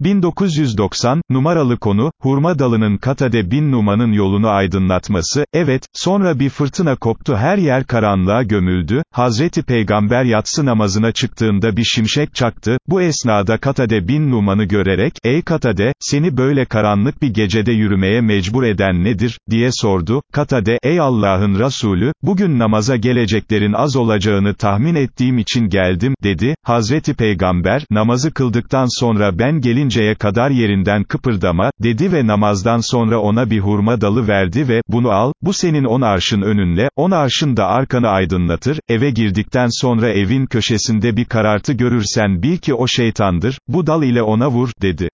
1990, numaralı konu, hurma dalının Katade bin Numan'ın yolunu aydınlatması, evet, sonra bir fırtına koptu her yer karanlığa gömüldü, Hazreti Peygamber yatsı namazına çıktığında bir şimşek çaktı, bu esnada Katade bin Numan'ı görerek, ey Katade, seni böyle karanlık bir gecede yürümeye mecbur eden nedir, diye sordu, Katade, ey Allah'ın Resulü, bugün namaza geleceklerin az olacağını tahmin ettiğim için geldim, dedi, Hazreti Peygamber, namazı kıldıktan sonra ben gelinceye kadar yerinden kıpırdama, dedi ve namazdan sonra ona bir hurma dalı verdi ve, bunu al, bu senin on arşın önünle, on arşın da arkanı aydınlatır, eve girdikten sonra evin köşesinde bir karartı görürsen bil ki o şeytandır, bu dal ile ona vur, dedi.